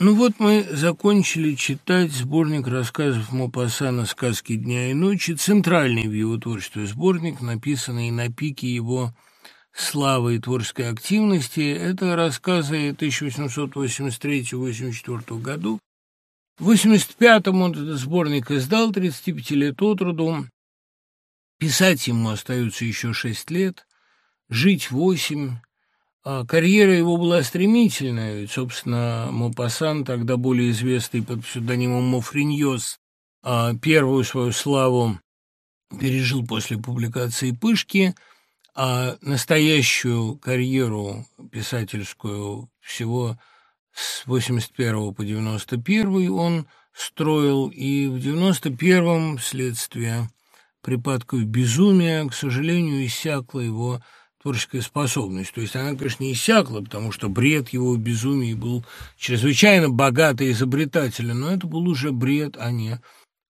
Ну вот мы закончили читать сборник рассказов Мопассана «Сказки дня и ночи», центральный в его творчестве сборник, написанный на пике его славы и творческой активности. Это рассказы 1883-84 году. В 85-м он этот сборник издал, 35 лет от роду. Писать ему остается еще 6 лет, жить 8 а карьера его была стремительная, ведь, собственно, Мопассан, тогда более известный под псевдонимом Мофриньос, а первую свою славу пережил после публикации «Пышки», а настоящую карьеру писательскую всего с 81 по 91 он строил, и в 91-м вследствие припадков безумия, к сожалению, иссякла его творческая способность. То есть она, конечно, не иссякла, потому что бред его безумия был чрезвычайно богат и изобретателен, но это был уже бред, а не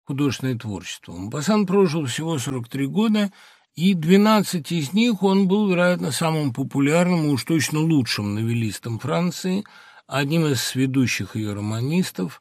художественное творчество. Мапасан прожил всего 43 года, и 12 из них он был, вероятно, самым популярным и уж точно лучшим новеллистом Франции, одним из ведущих ее романистов.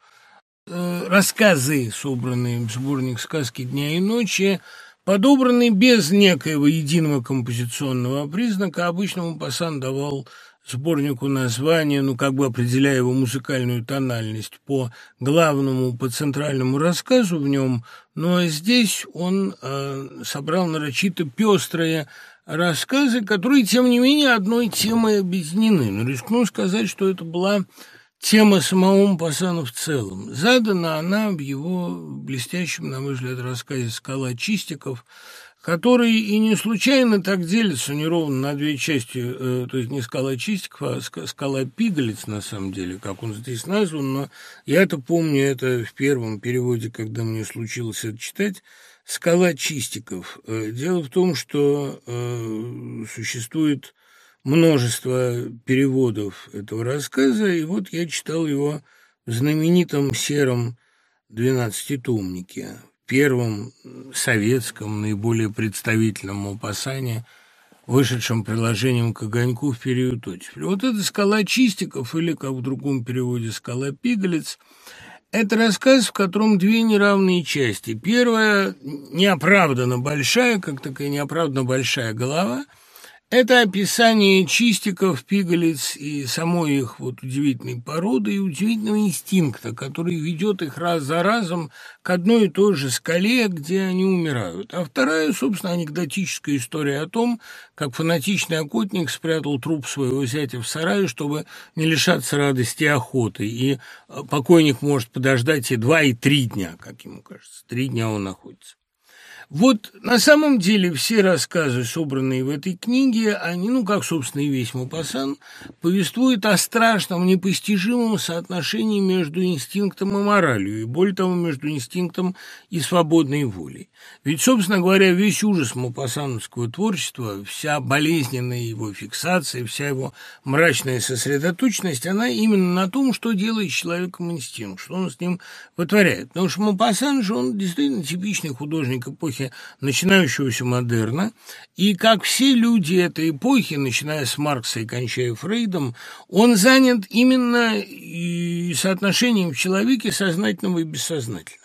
Э, рассказы, собранные в сборник «Сказки дня и ночи», Подобранный без некоего единого композиционного признака, обычно Мопассан давал сборнику название, ну, как бы определяя его музыкальную тональность по главному, по центральному рассказу в нем, но здесь он э, собрал нарочито пестрые рассказы, которые, тем не менее, одной темой объединены. Но рискну сказать, что это была Тема самого Мопассана в целом. Задана она в его блестящем, на мой взгляд, рассказе «Скала Чистиков», который и не случайно так делится неровно на две части, э, то есть не скала Чистиков, а скала Пигалец, на самом деле, как он здесь назван, но я это помню, это в первом переводе, когда мне случилось это читать, скала Чистиков. Э, дело в том, что э, существует множество переводов этого рассказа, и вот я читал его в знаменитом сером двенадцатитомнике, первом советском, наиболее представительном опасании, вышедшем приложением к огоньку в период оттепели. Вот эта «Скала Чистиков» или, как в другом переводе, «Скала Пигалец» Это рассказ, в котором две неравные части. Первая неоправданно большая, как такая неоправданно большая голова – это описание чистиков, пигалиц и самой их вот удивительной породы и удивительного инстинкта, который ведет их раз за разом к одной и той же скале, где они умирают. А вторая, собственно, анекдотическая история о том, как фанатичный охотник спрятал труп своего зятя в сарае, чтобы не лишаться радости охоты. И покойник может подождать и два, и три дня, как ему кажется. Три дня он находится. Вот на самом деле все рассказы, собранные в этой книге, они, ну, как, собственно, и весь Мопассан, повествуют о страшном, непостижимом соотношении между инстинктом и моралью, и, более того, между инстинктом и свободной волей. Ведь, собственно говоря, весь ужас мопассановского творчества, вся болезненная его фиксация, вся его мрачная сосредоточенность, она именно на том, что делает человеком инстинкт, что он с ним вытворяет. Потому что Мопассан же, он действительно типичный художник эпохи эпохи начинающегося модерна, и, как все люди этой эпохи, начиная с Маркса и кончая Фрейдом, он занят именно соотношением в человеке сознательного и бессознательного.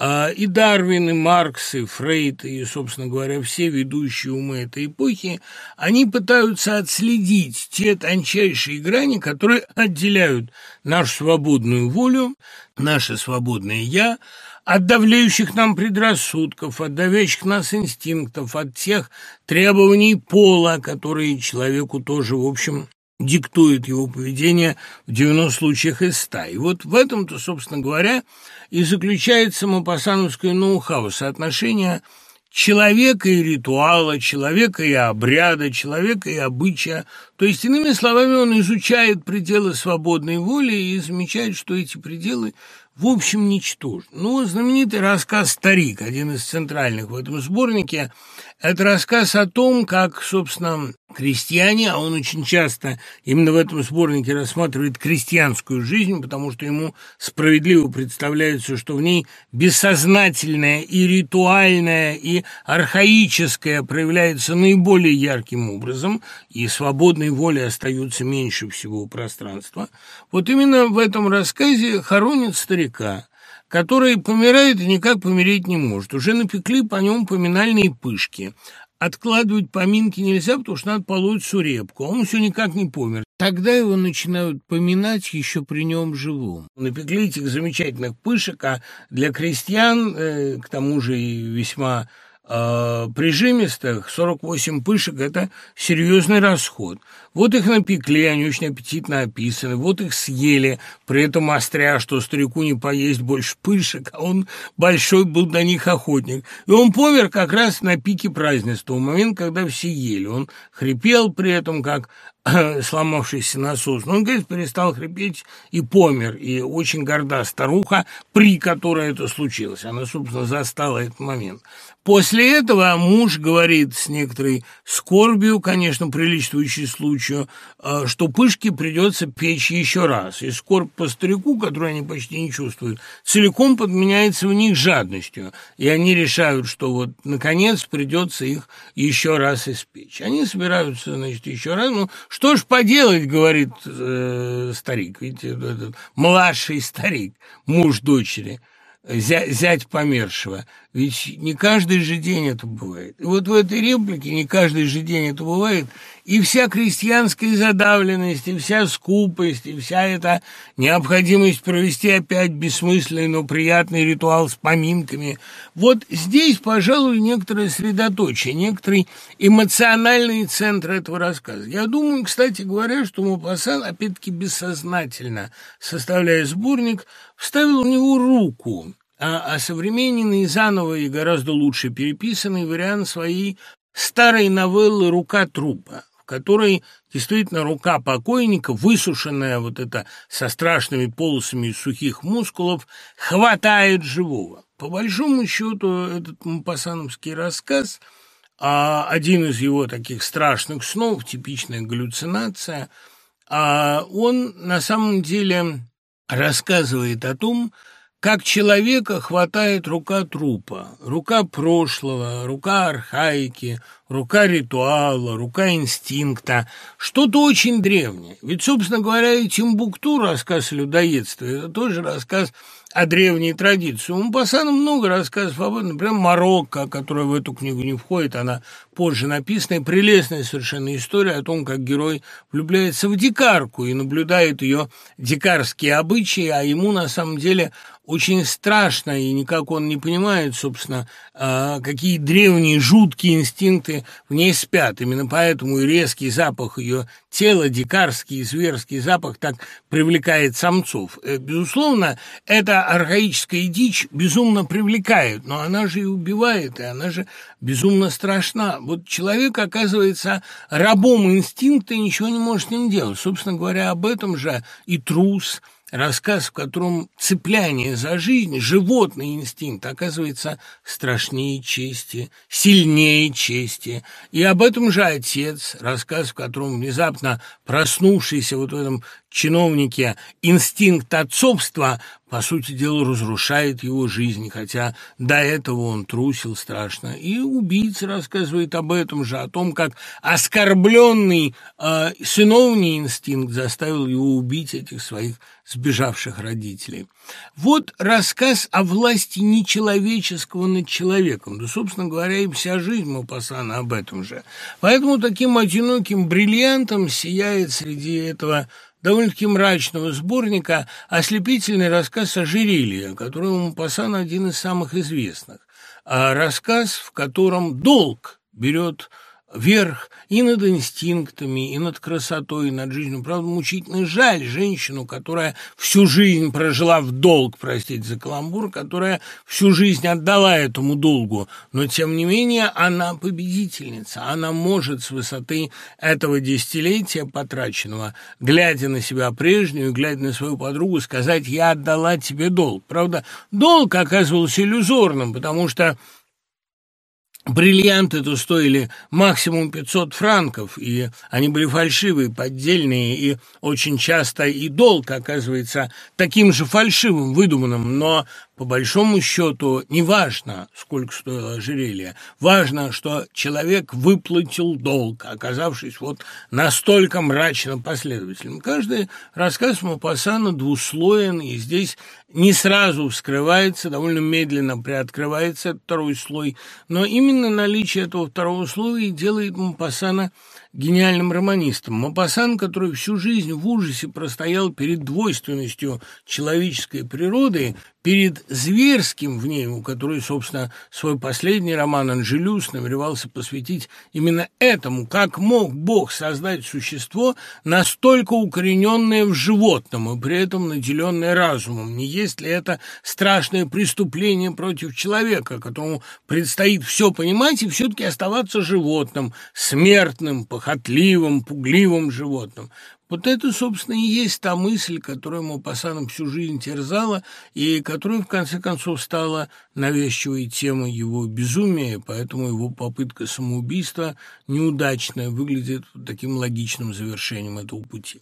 А и Дарвин, и Маркс, и Фрейд, и, собственно говоря, все ведущие умы этой эпохи, они пытаются отследить те тончайшие грани, которые отделяют нашу свободную волю, наше свободное «я» от давлеющих нам предрассудков, от давящих нас инстинктов, от тех требований пола, которые человеку тоже, в общем, диктует его поведение в 90 случаях из 100. И вот в этом-то, собственно говоря, и заключается мапассановское ноу-хау, соотношение человека и ритуала, человека и обряда, человека и обычая. То есть, иными словами, он изучает пределы свободной воли и замечает, что эти пределы в общем, ничтожен. Ну, знаменитый рассказ «Старик», один из центральных в этом сборнике, это рассказ о том, как, собственно, крестьяне, а он очень часто именно в этом сборнике рассматривает крестьянскую жизнь, потому что ему справедливо представляется, что в ней бессознательное и ритуальное, и архаическое проявляется наиболее ярким образом, и свободной воле остается меньше всего пространства. Вот именно в этом рассказе хоронят старика, который помирает и никак помереть не может. Уже напекли по нему поминальные пышки. Откладывать поминки нельзя, потому что надо полоть сурепку. Он все никак не помер. Тогда его начинают поминать еще при нем живом. Напекли этих замечательных пышек, а для крестьян, э, к тому же и весьма прижимистых, 48 пышек – это серьезный расход. Вот их напекли, они очень аппетитно описаны, вот их съели, при этом остря, что старику не поесть больше пышек, а он большой был до них охотник. И он помер как раз на пике празднества, в момент, когда все ели. Он хрипел при этом, как сломавшийся насос. Но он, говорит, перестал хрипеть и помер. И очень горда старуха, при которой это случилось. Она, собственно, застала этот момент. После этого муж говорит с некоторой скорбью, конечно, приличествующей случаю, э, что пышки придется печь еще раз. И скорбь по старику, которую они почти не чувствуют, целиком подменяется в них жадностью. И они решают, что вот, наконец, придется их еще раз испечь. Они собираются, значит, еще раз. Ну, что ж поделать, говорит э, старик, ведь этот младший старик, муж дочери – зять помершего. Ведь не каждый же день это бывает. И вот в этой реплике не каждый же день это бывает. И вся крестьянская задавленность, и вся скупость, и вся эта необходимость провести опять бессмысленный, но приятный ритуал с поминками. Вот здесь, пожалуй, некоторое средоточие, некоторый эмоциональный центр этого рассказа. Я думаю, кстати говоря, что Мапасан, опять-таки бессознательно, составляя сборник, вставил в него руку а, современный, заново и гораздо лучше переписанный вариант своей старой новеллы «Рука трупа», в которой действительно рука покойника, высушенная вот это со страшными полосами сухих мускулов, хватает живого. По большому счету, этот мапасановский рассказ а один из его таких страшных снов, типичная галлюцинация, а он на самом деле рассказывает о том, как человека хватает рука трупа, рука прошлого, рука архаики, рука ритуала, рука инстинкта, что-то очень древнее. Ведь, собственно говоря, и Тимбукту, рассказ о людоедстве, это тоже рассказ о древней традиции. У Мапасана много рассказов об этом. Например, Марокко, которая в эту книгу не входит, она позже написанная, прелестная совершенно история о том, как герой влюбляется в дикарку и наблюдает ее дикарские обычаи, а ему на самом деле очень страшно, и никак он не понимает, собственно, а, какие древние жуткие инстинкты в ней спят. Именно поэтому и резкий запах ее тела, дикарский и зверский запах так привлекает самцов. Э, безусловно, эта архаическая дичь безумно привлекает, но она же и убивает, и она же безумно страшна. Вот человек оказывается рабом инстинкта и ничего не может с ним делать. Собственно говоря, об этом же и трус – Рассказ, в котором цепляние за жизнь, животный инстинкт, оказывается страшнее чести, сильнее чести. И об этом же отец, рассказ, в котором внезапно проснувшийся вот в этом чиновнике инстинкт отцовства, по сути дела, разрушает его жизнь, хотя до этого он трусил страшно. И убийца рассказывает об этом же, о том, как оскорбленный э, сыновний инстинкт заставил его убить этих своих сбежавших родителей. Вот рассказ о власти нечеловеческого над человеком. Да, собственно говоря, и вся жизнь Мапасана об этом же. Поэтому таким одиноким бриллиантом сияет среди этого довольно-таки мрачного сборника ослепительный рассказ «Ожерелье», который у Мапасана один из самых известных. А рассказ, в котором долг берет верх и над инстинктами, и над красотой, и над жизнью. Правда, мучительно жаль женщину, которая всю жизнь прожила в долг, простите за каламбур, которая всю жизнь отдала этому долгу, но, тем не менее, она победительница. Она может с высоты этого десятилетия потраченного, глядя на себя прежнюю, глядя на свою подругу, сказать «я отдала тебе долг». Правда, долг оказывался иллюзорным, потому что Бриллианты-то стоили максимум 500 франков, и они были фальшивые, поддельные, и очень часто и долг оказывается таким же фальшивым, выдуманным, но по большому счету, не важно, сколько стоило ожерелье, важно, что человек выплатил долг, оказавшись вот настолько мрачно последовательным. Каждый рассказ Мапасана двуслоен, и здесь не сразу вскрывается, довольно медленно приоткрывается второй слой, но именно наличие этого второго слоя и делает Мапасана гениальным романистом. Мапасан, который всю жизнь в ужасе простоял перед двойственностью человеческой природы, перед зверским в ней, у которой, собственно, свой последний роман «Анжелюс» намеревался посвятить именно этому, как мог Бог создать существо, настолько укорененное в животном и при этом наделенное разумом. Не есть ли это страшное преступление против человека, которому предстоит все понимать и все-таки оставаться животным, смертным, похотливым, пугливым животным? Вот это, собственно, и есть та мысль, которая Мопассаном всю жизнь терзала и которая, в конце концов, стала навязчивой темой его безумия, поэтому его попытка самоубийства неудачная выглядит таким логичным завершением этого пути.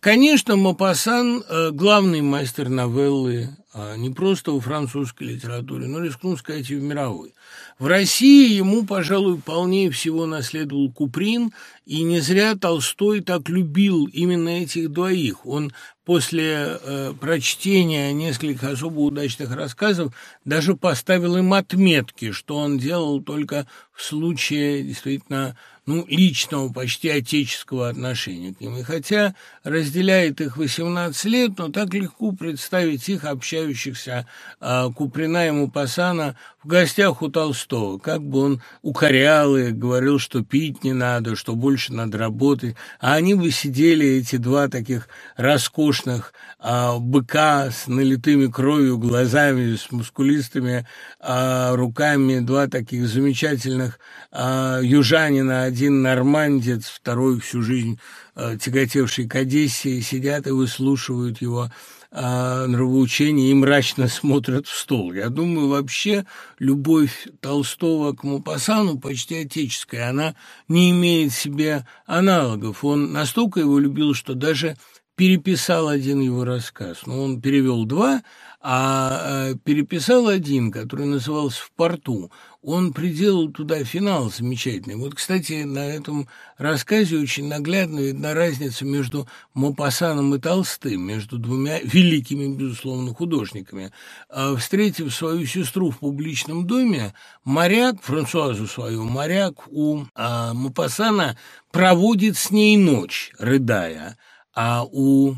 Конечно, Мопассан э, – главный мастер новеллы а не просто во французской литературе, но, рискну сказать, и в мировой. В России ему, пожалуй, полнее всего наследовал Куприн, и не зря Толстой так любил именно этих двоих. Он после э, прочтения нескольких особо удачных рассказов даже поставил им отметки, что он делал только в случае действительно ну, личного, почти отеческого отношения к ним. И хотя разделяет их 18 лет, но так легко представить их, общающихся а, Куприна и Мупасана, в гостях у Толстого, как бы он укорял их, говорил, что пить не надо, что больше надо работать, а они бы сидели, эти два таких роскошных а, быка с налитыми кровью глазами, с мускулистыми а, руками, два таких замечательных а, южанина, один нормандец, второй всю жизнь а, тяготевший к Одессе, сидят и выслушивают его а, нравоучения и мрачно смотрят в стол. Я думаю, вообще любовь Толстого к Мапасану почти отеческая, она не имеет себе аналогов. Он настолько его любил, что даже переписал один его рассказ. Но ну, он перевел два, а э, переписал один, который назывался «В порту». Он приделал туда финал замечательный. Вот, кстати, на этом рассказе очень наглядно видна разница между Мопассаном и Толстым, между двумя великими, безусловно, художниками. А, встретив свою сестру в публичном доме, моряк, Франсуазу свою, моряк у а, Мопассана проводит с ней ночь, рыдая, а у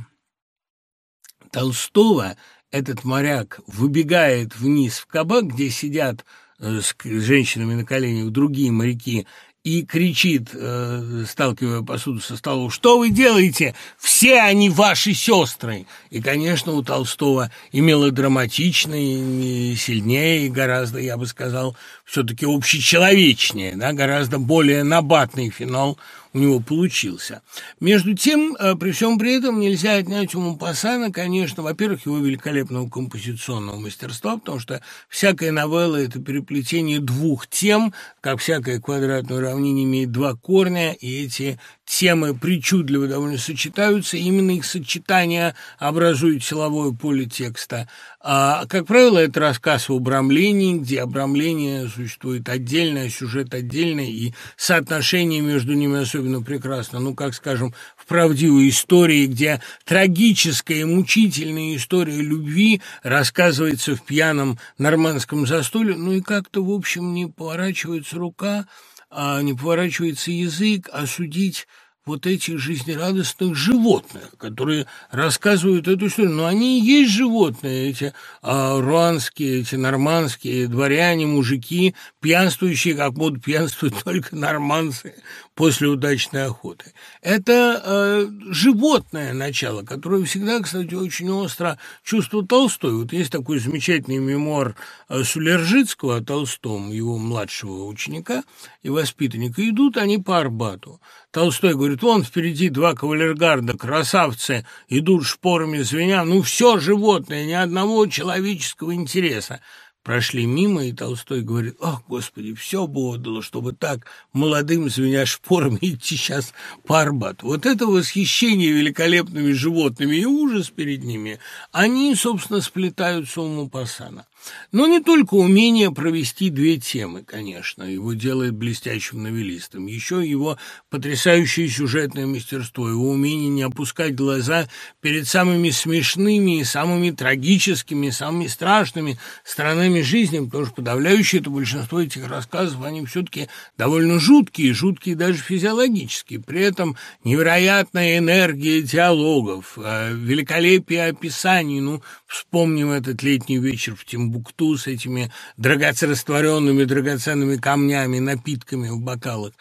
Толстого этот моряк выбегает вниз в кабак, где сидят э, с женщинами на коленях другие моряки, и кричит, э, сталкивая посуду со столом, «Что вы делаете? Все они ваши сестры!» И, конечно, у Толстого имело драматичный, сильнее и гораздо, я бы сказал, все-таки общечеловечнее, да, гораздо более набатный финал у него получился. Между тем, э, при всем при этом нельзя отнять у Мопассана, конечно, во-первых, его великолепного композиционного мастерства, потому что всякая новелла – это переплетение двух тем, как всякое квадратное уравнение имеет два корня, и эти темы причудливо довольно сочетаются, именно их сочетание образует силовое поле текста. А, как правило, это рассказ в обрамлении, где обрамление существует отдельное, сюжет отдельный, и соотношение между ними особенно прекрасно. Ну, как, скажем, в правдивой истории, где трагическая мучительная история любви рассказывается в пьяном нормандском застолье, ну и как-то, в общем, не поворачивается рука а не поворачивается язык осудить вот этих жизнерадостных животных, которые рассказывают эту историю. Но они и есть животные, эти а, руанские, эти нормандские дворяне, мужики, пьянствующие, как будут пьянствовать только норманцы после удачной охоты. Это э, животное начало, которое всегда, кстати, очень остро чувствовал Толстой. Вот есть такой замечательный мемуар э, Сулержицкого о Толстом, его младшего ученика и воспитанника. Идут они по Арбату. Толстой говорит, вон впереди два кавалергарда, красавцы, идут шпорами звеня, ну все животное, ни одного человеческого интереса. прошли мимо, и Толстой говорит, «Ах, Господи, все бы отдало, чтобы так молодым, звеня шпорами, идти сейчас по Арбату». Вот это восхищение великолепными животными и ужас перед ними, они, собственно, сплетаются у Мупасана. Но не только умение провести две темы, конечно, его делает блестящим новеллистом, еще его потрясающее сюжетное мастерство, его умение не опускать глаза перед самыми смешными и самыми трагическими, самыми страшными сторонами жизни, потому что подавляющее это большинство этих рассказов, они все-таки довольно жуткие, жуткие даже физиологически. При этом невероятная энергия диалогов, э, великолепие описаний. Ну, вспомним этот летний вечер в Тимбукту, Тимбукту с этими драгоценными, драгоценными камнями, напитками в бокалах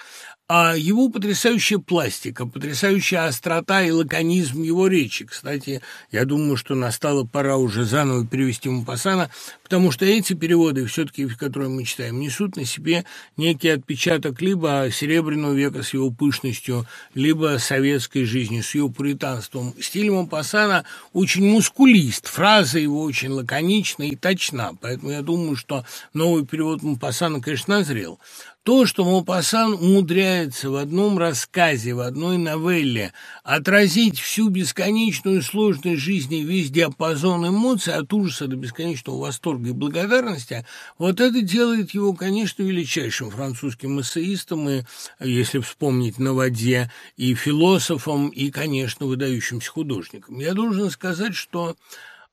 а его потрясающая пластика, потрясающая острота и лаконизм его речи. Кстати, я думаю, что настала пора уже заново перевести Мапасана, потому что эти переводы, все-таки, которые мы читаем, несут на себе некий отпечаток либо Серебряного века с его пышностью, либо советской жизни с ее пуританством. Стиль Мапасана очень мускулист, фраза его очень лаконична и точна, поэтому я думаю, что новый перевод Мапасана, конечно, назрел. То, что Мопассан умудряется в одном рассказе, в одной новелле отразить всю бесконечную сложность жизни, весь диапазон эмоций, от ужаса до бесконечного восторга и благодарности, вот это делает его, конечно, величайшим французским эссеистом, и, если вспомнить «На воде», и философом, и, конечно, выдающимся художником. Я должен сказать, что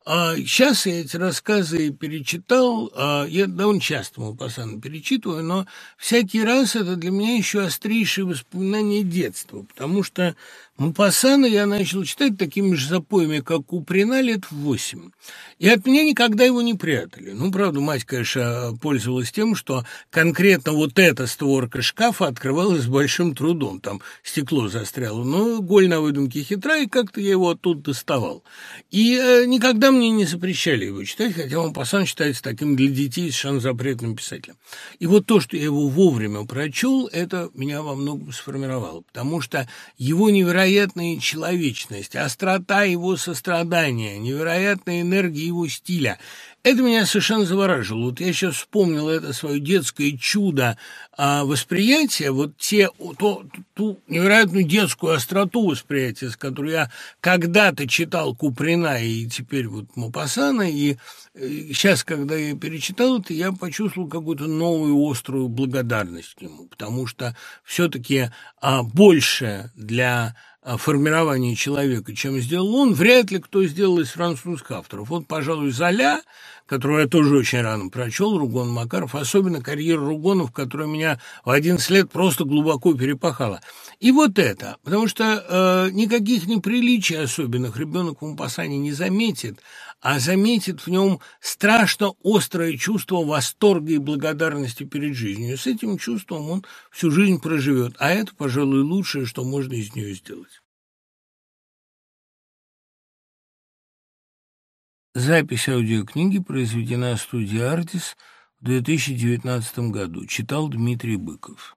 а сейчас я эти рассказы перечитал, а я довольно часто Маупассана перечитываю, но всякий раз это для меня еще острейшее воспоминание детства, потому что Мапассана я начал читать такими же запоями, как Куприна, лет в восемь. И от меня никогда его не прятали. Ну, правда, мать, конечно, пользовалась тем, что конкретно вот эта створка шкафа открывалась с большим трудом. Там стекло застряло. Но голь на выдумке хитра, и как-то я его оттуда доставал. И э, никогда мне не запрещали его читать, хотя Мапассан считается таким для детей совершенно запретным писателем. И вот то, что я его вовремя прочел, это меня во многом сформировало, потому что его невероятно невероятная человечность, острота его сострадания, невероятная энергия его стиля. Это меня совершенно завораживало. Вот я сейчас вспомнил это свое детское чудо а, восприятия, вот те, то, ту невероятную детскую остроту восприятия, с которой я когда-то читал Куприна и теперь вот Мапасана, и, и сейчас, когда я перечитал это, я почувствовал какую-то новую острую благодарность к нему, потому что все-таки а, больше для формирования человека, чем сделал он, вряд ли кто сделал из французских авторов. Вот, пожалуй, Золя, которого я тоже очень рано прочел, Ругон Макаров, особенно карьера Ругонов, которая меня в 11 лет просто глубоко перепахала. И вот это, потому что э, никаких неприличий особенных ребенок в Мапасане не заметит, а заметит в нем страшно острое чувство восторга и благодарности перед жизнью. С этим чувством он всю жизнь проживет, а это, пожалуй, лучшее, что можно из нее сделать. Запись аудиокниги произведена студией «Артис» в 2019 году. Читал Дмитрий Быков.